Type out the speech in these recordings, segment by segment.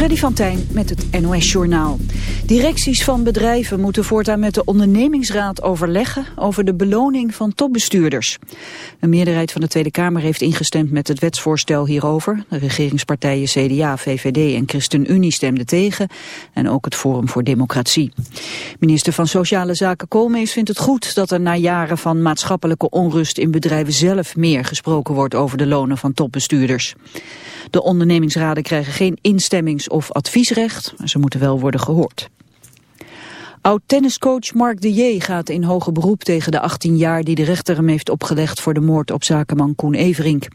Freddy van Tijn met het NOS-journaal. Directies van bedrijven moeten voortaan met de ondernemingsraad overleggen over de beloning van topbestuurders. Een meerderheid van de Tweede Kamer heeft ingestemd met het wetsvoorstel hierover. De regeringspartijen CDA, VVD en ChristenUnie stemden tegen en ook het Forum voor Democratie. Minister van Sociale Zaken Koolmees vindt het goed dat er na jaren van maatschappelijke onrust in bedrijven zelf meer gesproken wordt over de lonen van topbestuurders. De ondernemingsraden krijgen geen instemmings- of adviesrecht, ze moeten wel worden gehoord. Oud-tenniscoach Mark de J. gaat in hoger beroep tegen de 18 jaar die de rechter hem heeft opgelegd voor de moord op zakenman Koen Everink.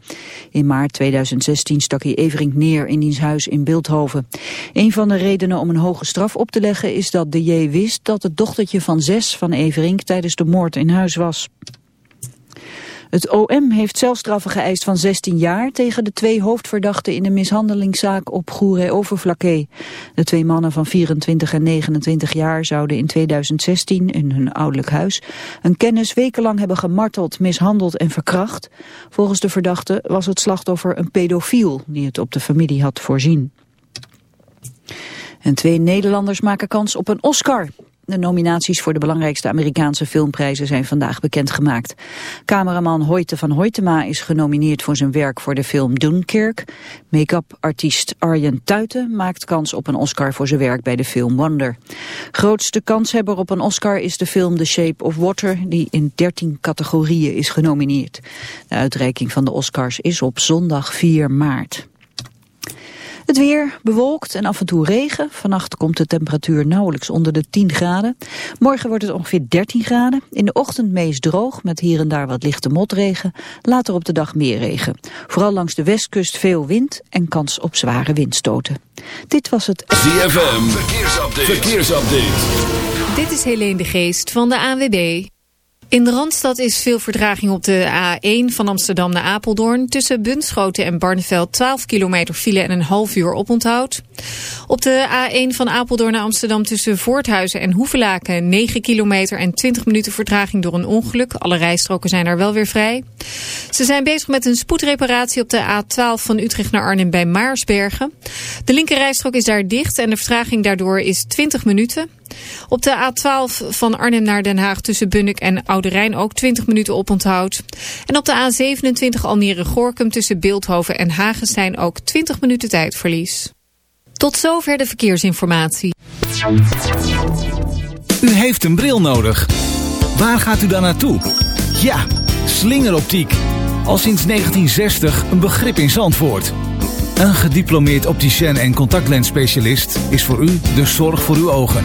In maart 2016 stak hij Everink neer in diens huis in Beeldhoven. Een van de redenen om een hoge straf op te leggen is dat de J. wist dat het dochtertje van zes van Everink tijdens de moord in huis was. Het OM heeft celstraffen geëist van 16 jaar tegen de twee hoofdverdachten in de mishandelingszaak op Goeree Overflakkee. De twee mannen van 24 en 29 jaar zouden in 2016 in hun ouderlijk huis een kennis wekenlang hebben gemarteld, mishandeld en verkracht. Volgens de verdachte was het slachtoffer een pedofiel die het op de familie had voorzien. En twee Nederlanders maken kans op een Oscar. De nominaties voor de belangrijkste Amerikaanse filmprijzen zijn vandaag bekendgemaakt. Cameraman Hoyte van Hoytema is genomineerd voor zijn werk voor de film Dunkirk. Make-up-artiest Arjen Tuiten maakt kans op een Oscar voor zijn werk bij de film Wonder. Grootste kanshebber op een Oscar is de film The Shape of Water, die in 13 categorieën is genomineerd. De uitreiking van de Oscars is op zondag 4 maart. Het weer bewolkt en af en toe regen. Vannacht komt de temperatuur nauwelijks onder de 10 graden. Morgen wordt het ongeveer 13 graden. In de ochtend meest droog met hier en daar wat lichte motregen. Later op de dag meer regen. Vooral langs de westkust veel wind en kans op zware windstoten. Dit was het ZFM Verkeersupdate. Verkeersupdate. Dit is Helene de Geest van de ANWB. In de Randstad is veel verdraging op de A1 van Amsterdam naar Apeldoorn. Tussen Bunschoten en Barneveld 12 kilometer file en een half uur oponthoud. Op de A1 van Apeldoorn naar Amsterdam tussen Voorthuizen en Hoevelaken 9 kilometer en 20 minuten vertraging door een ongeluk. Alle rijstroken zijn er wel weer vrij. Ze zijn bezig met een spoedreparatie op de A12 van Utrecht naar Arnhem bij Maarsbergen. De linkerrijstrook is daar dicht en de vertraging daardoor is 20 minuten. Op de A12 van Arnhem naar Den Haag tussen Bunnik en Oude Rijn ook 20 minuten oponthoud. En op de A27 Almere-Gorkum tussen Beeldhoven en Hagenstein ook 20 minuten tijdverlies. Tot zover de verkeersinformatie. U heeft een bril nodig. Waar gaat u dan naartoe? Ja, slingeroptiek. Al sinds 1960 een begrip in Zandvoort. Een gediplomeerd opticien en contactlensspecialist is voor u de zorg voor uw ogen.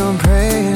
On praying.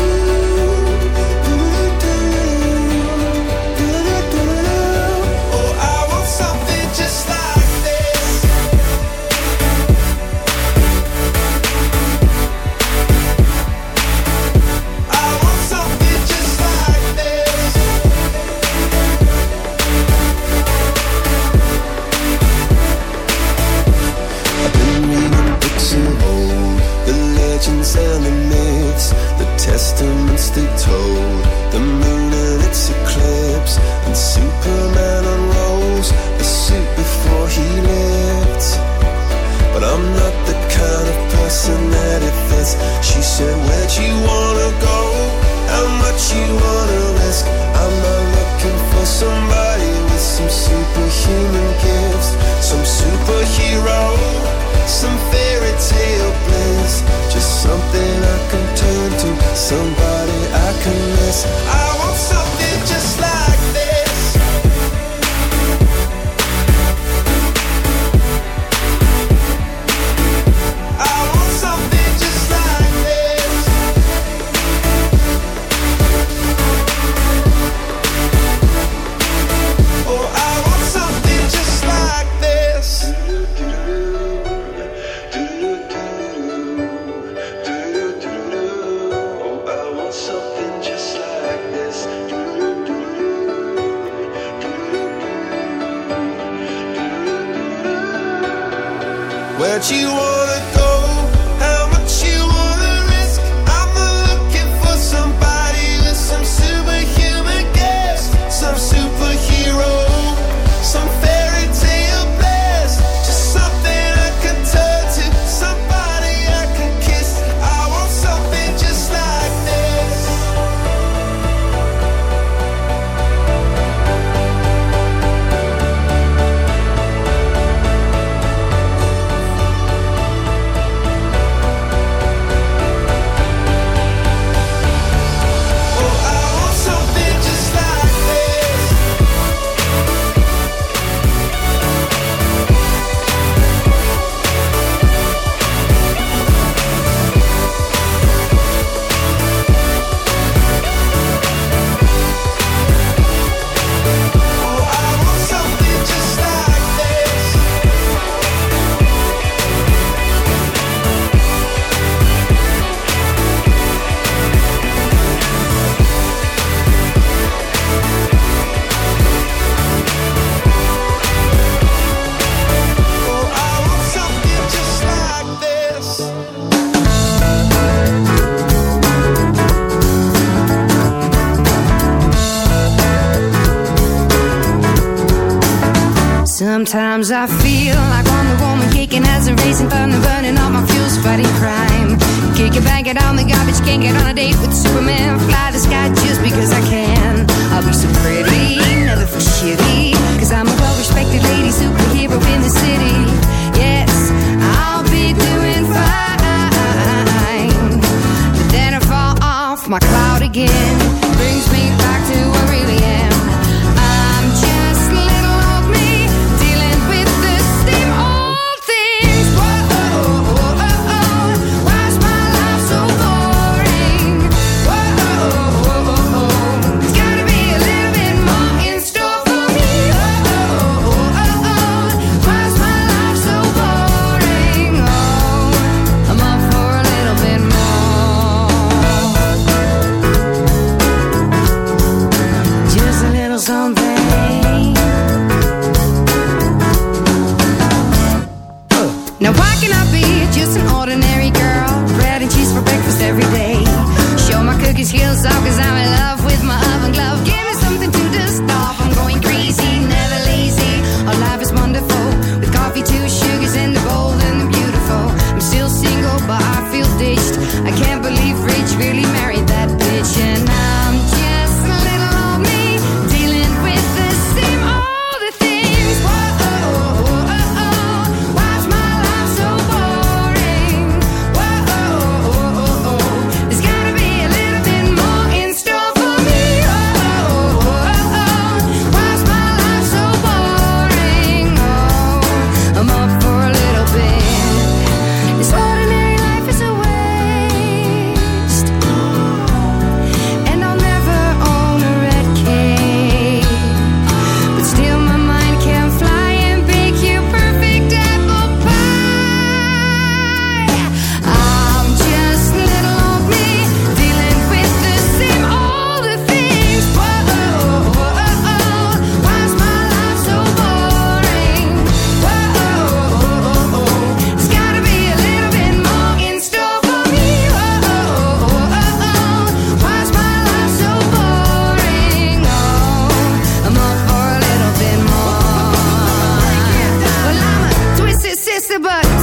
Sometimes I feel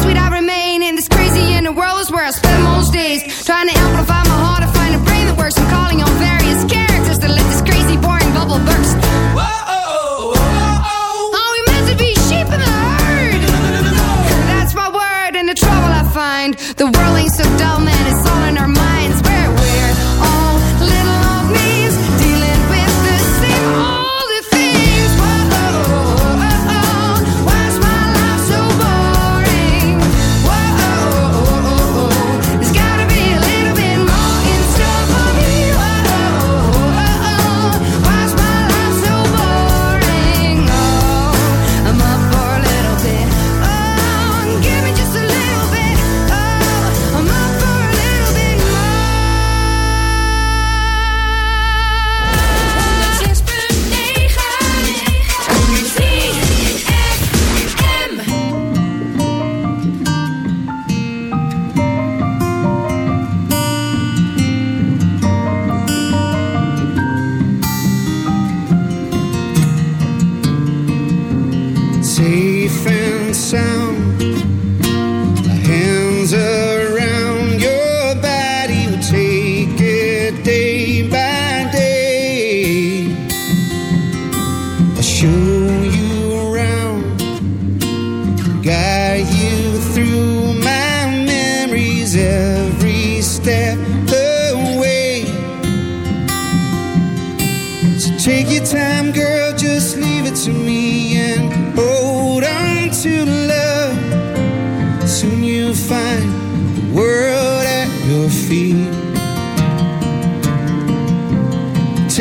Sweet, I remain in this crazy in the world is where I spend most days. Trying to amplify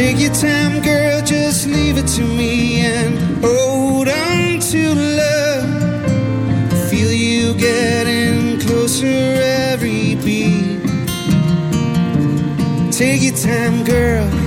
Take your time, girl, just leave it to me and hold on to love. I feel you getting closer every beat. Take your time, girl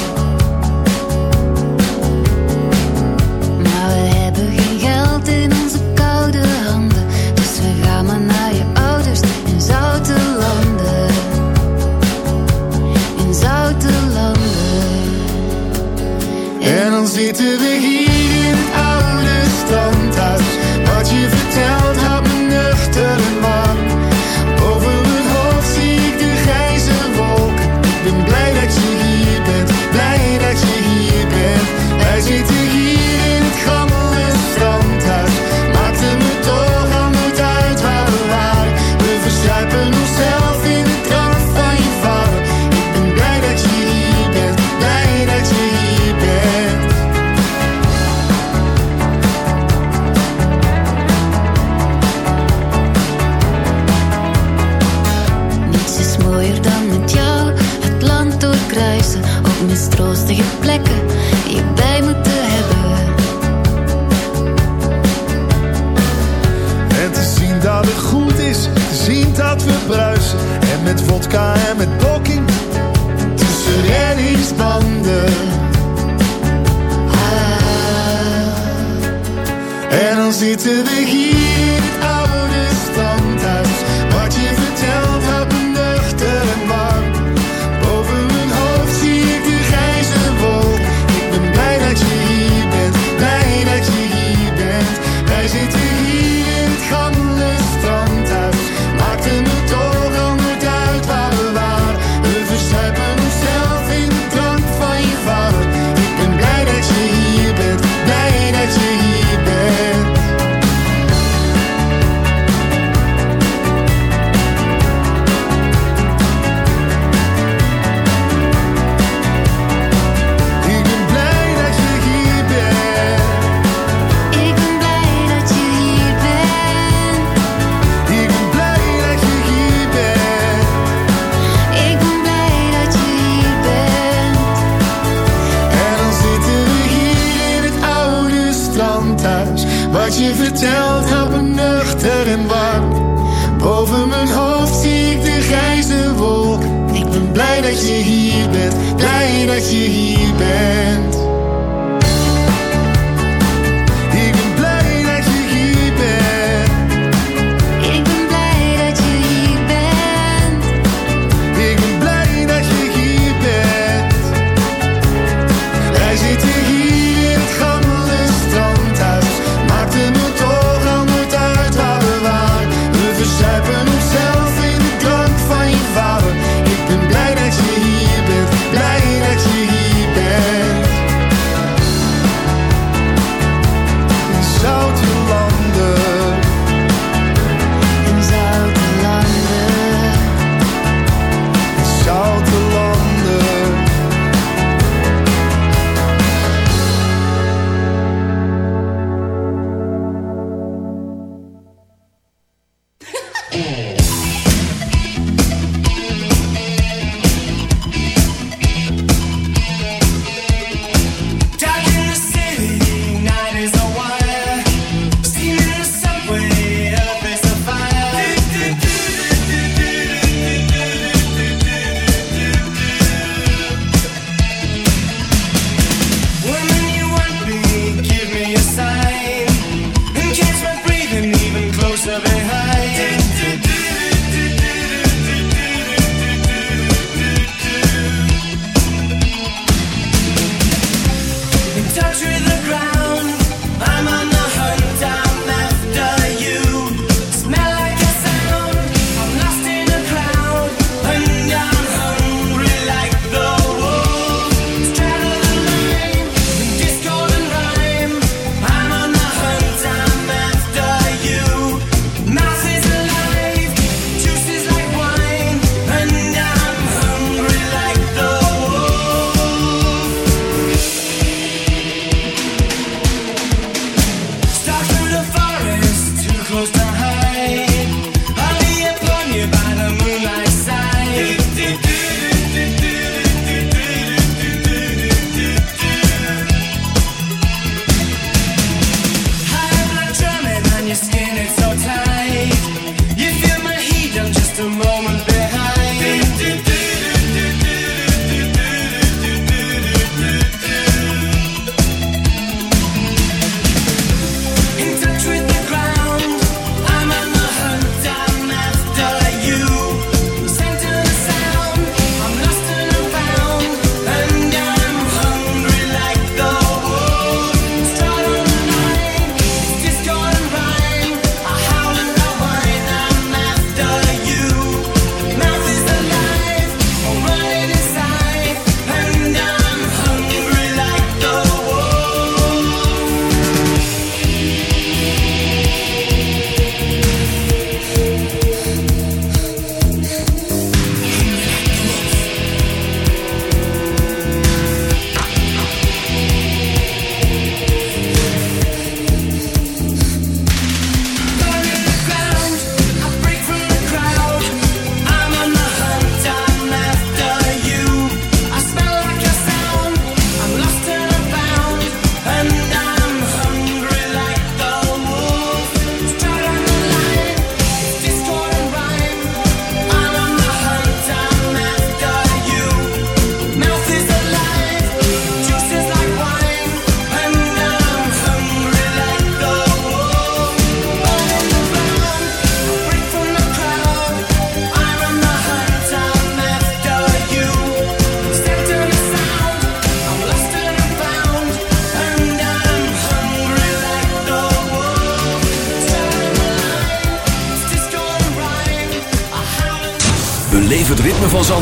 dat we bruisen. En met vodka en met blokking tussen reddingsbanden. Ah, en dan zitten we hier.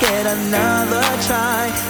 get another try.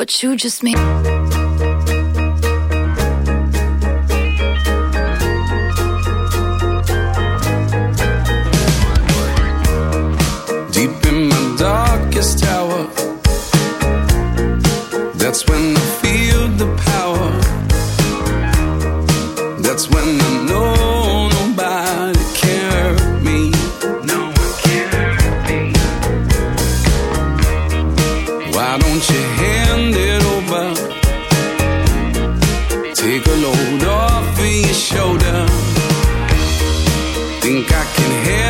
What you just made. Take a load off of your shoulder. Think I can handle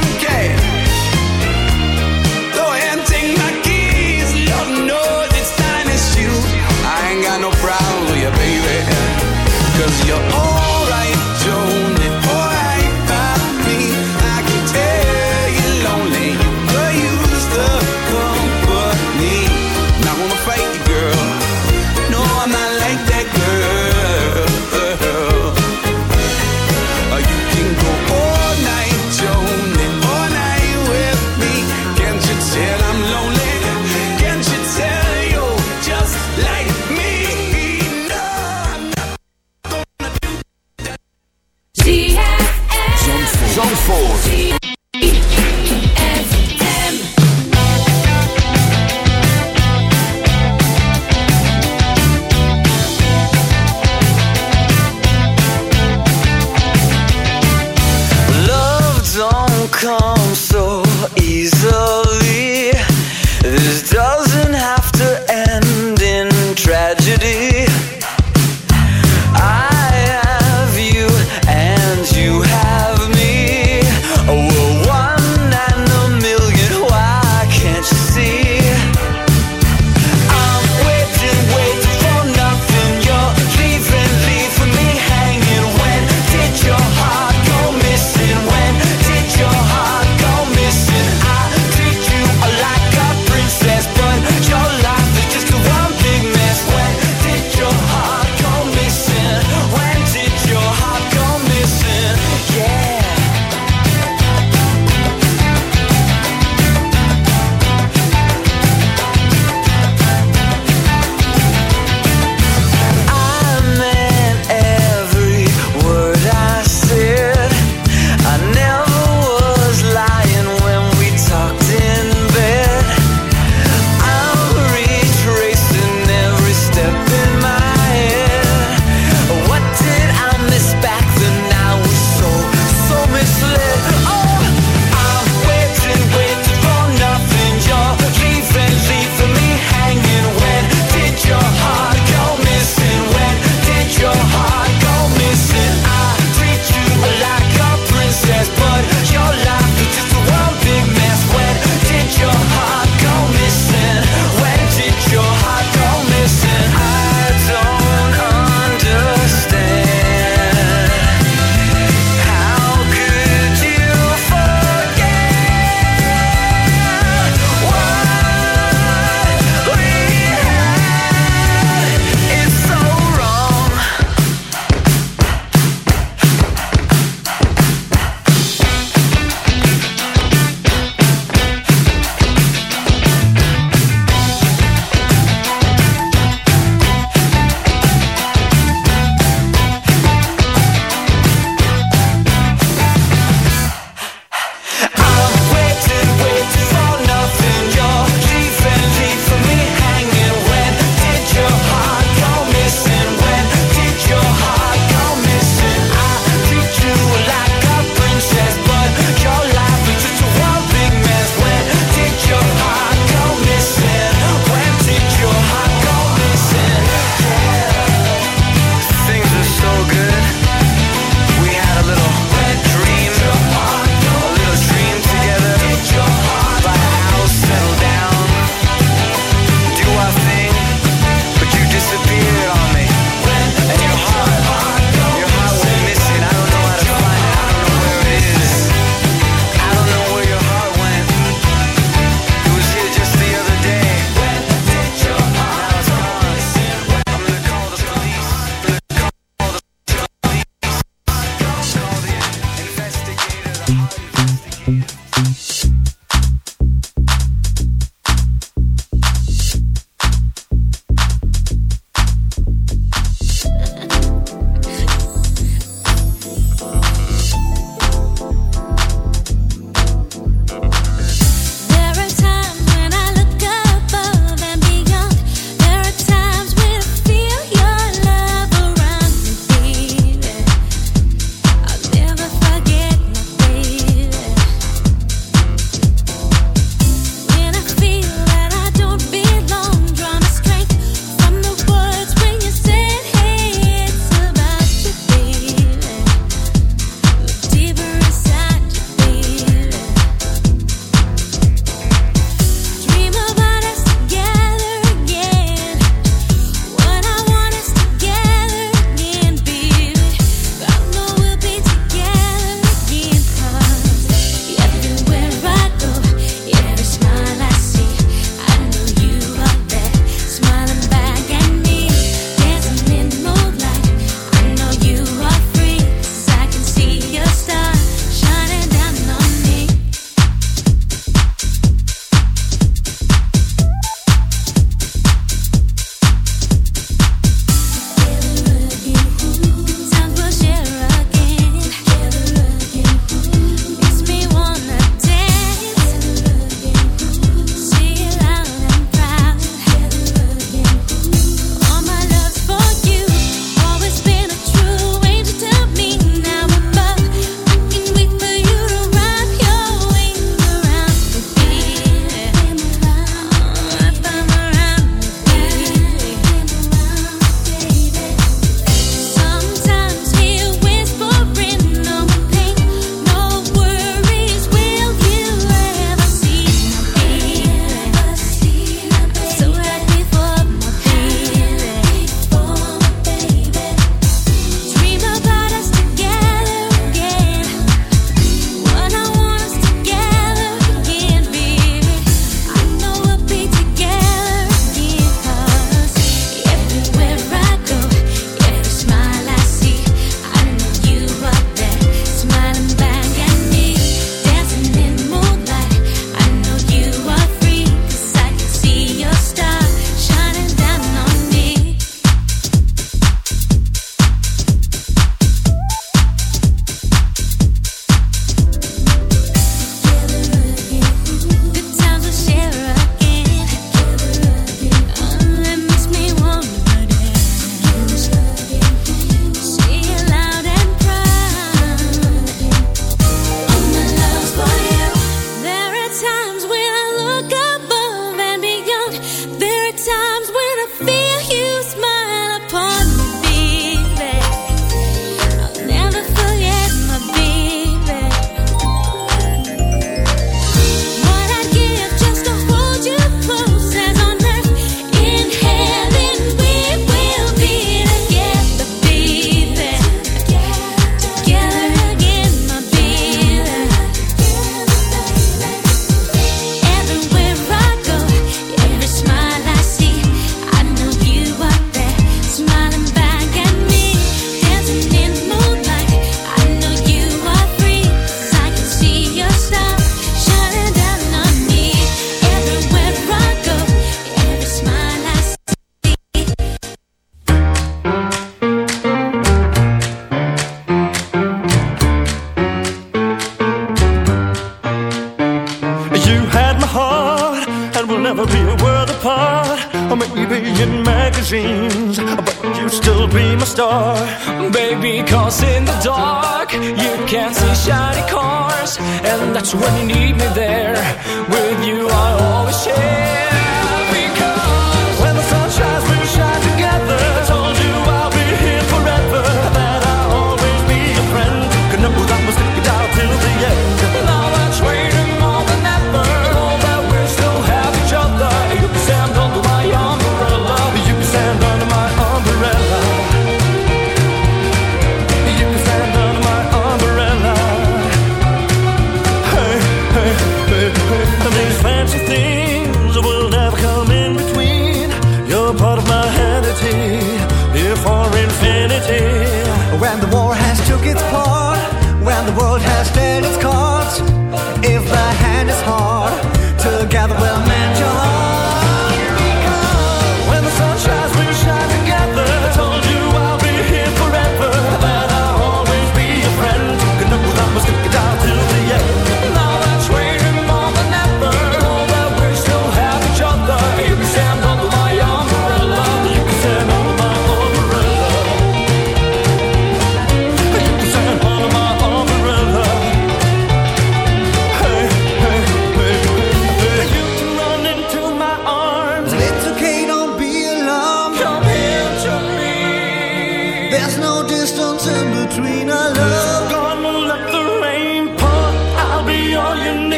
Cause you're alright,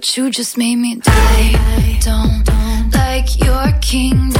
what you just made me die. Don't like your kingdom.